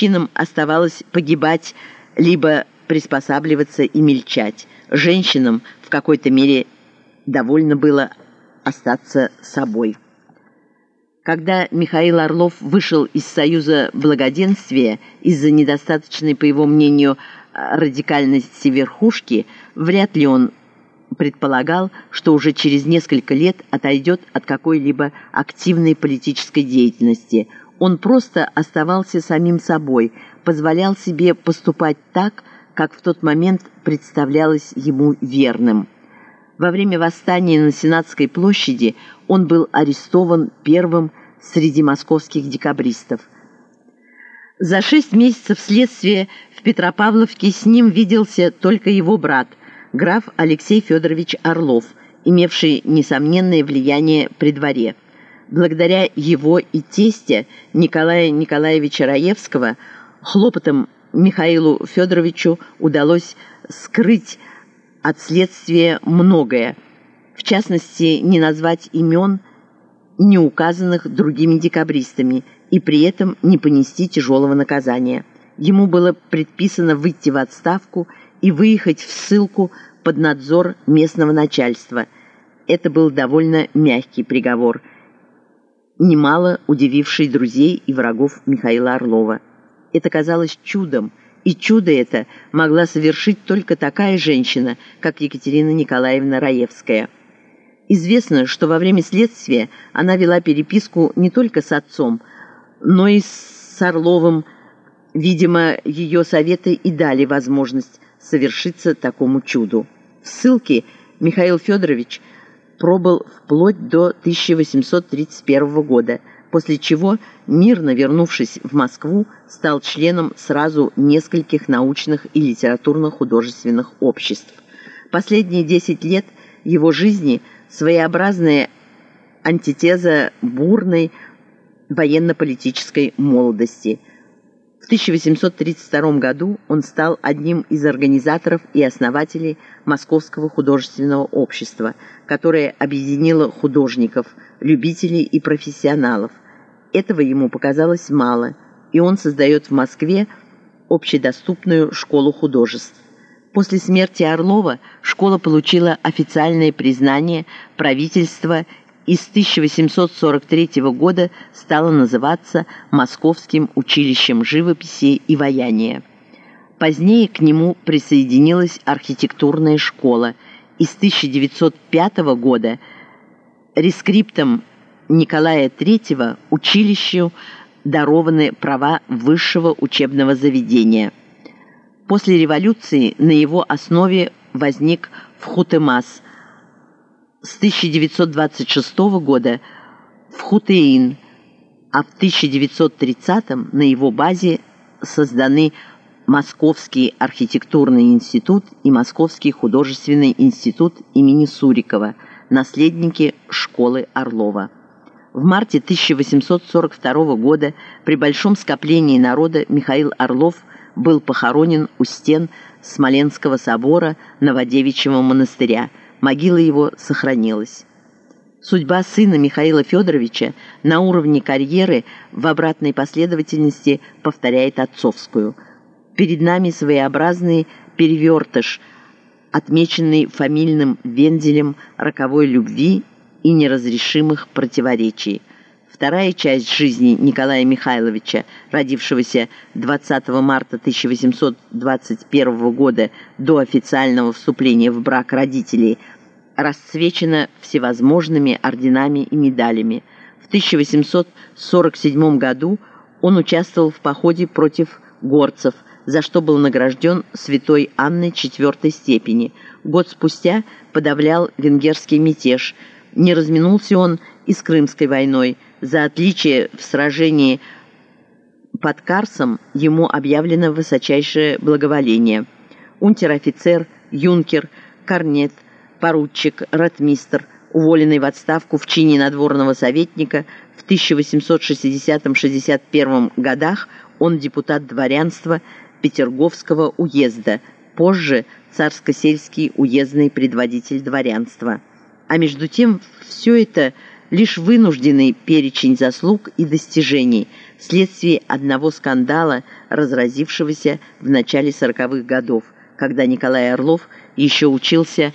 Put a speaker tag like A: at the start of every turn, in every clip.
A: Мужчинам оставалось погибать, либо приспосабливаться и мельчать. Женщинам в какой-то мере довольно было остаться собой. Когда Михаил Орлов вышел из Союза Благоденствия из-за недостаточной, по его мнению, радикальности верхушки, вряд ли он предполагал, что уже через несколько лет отойдет от какой-либо активной политической деятельности. Он просто оставался самим собой, позволял себе поступать так, как в тот момент представлялось ему верным. Во время восстания на Сенатской площади он был арестован первым среди московских декабристов. За шесть месяцев следствия в Петропавловке с ним виделся только его брат, граф Алексей Федорович Орлов, имевший несомненное влияние при дворе. Благодаря его и тестя Николая Николаевича Раевского хлопотом Михаилу Федоровичу удалось скрыть от следствия многое, в частности, не назвать имен, не указанных другими декабристами, и при этом не понести тяжелого наказания. Ему было предписано выйти в отставку и выехать в ссылку под надзор местного начальства. Это был довольно мягкий приговор, немало удививший друзей и врагов Михаила Орлова. Это казалось чудом, и чудо это могла совершить только такая женщина, как Екатерина Николаевна Раевская. Известно, что во время следствия она вела переписку не только с отцом, но и с Орловым. Видимо, ее советы и дали возможность совершиться такому чуду. В ссылке Михаил Федорович пробыл вплоть до 1831 года, после чего, мирно вернувшись в Москву, стал членом сразу нескольких научных и литературно-художественных обществ. Последние 10 лет его жизни – своеобразная антитеза бурной военно-политической молодости. В 1832 году он стал одним из организаторов и основателей Московского художественного общества, которое объединило художников, любителей и профессионалов. Этого ему показалось мало, и он создает в Москве общедоступную школу художеств. После смерти Орлова школа получила официальное признание правительства и с 1843 года стала называться Московским училищем живописи и ваяния. Позднее к нему присоединилась архитектурная школа, и с 1905 года рескриптом Николая III училищу дарованы права высшего учебного заведения – После революции на его основе возник Вхутемас. С 1926 года Вхутеин, а в 1930 на его базе созданы Московский архитектурный институт и Московский художественный институт имени Сурикова, наследники школы Орлова. В марте 1842 года при большом скоплении народа Михаил Орлов – был похоронен у стен Смоленского собора Новодевичьего монастыря. Могила его сохранилась. Судьба сына Михаила Федоровича на уровне карьеры в обратной последовательности повторяет отцовскую. Перед нами своеобразный перевертыш, отмеченный фамильным вензелем роковой любви и неразрешимых противоречий вторая часть жизни Николая Михайловича, родившегося 20 марта 1821 года до официального вступления в брак родителей, расцвечена всевозможными орденами и медалями. В 1847 году он участвовал в походе против горцев, за что был награжден святой Анной четвертой степени. Год спустя подавлял венгерский мятеж. Не разминулся он и с Крымской войной – за отличие в сражении под Карсом ему объявлено высочайшее благоволение. Унтер-офицер, юнкер, корнет, поручик, ротмистр, уволенный в отставку в чине надворного советника в 1860-61 годах, он депутат дворянства Петерговского уезда, позже царско-сельский уездный предводитель дворянства. А между тем все это – лишь вынужденный перечень заслуг и достижений, вследствие одного скандала, разразившегося в начале сороковых годов, когда Николай Орлов еще учился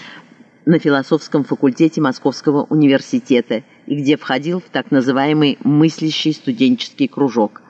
A: на философском факультете Московского университета и где входил в так называемый «мыслящий студенческий кружок».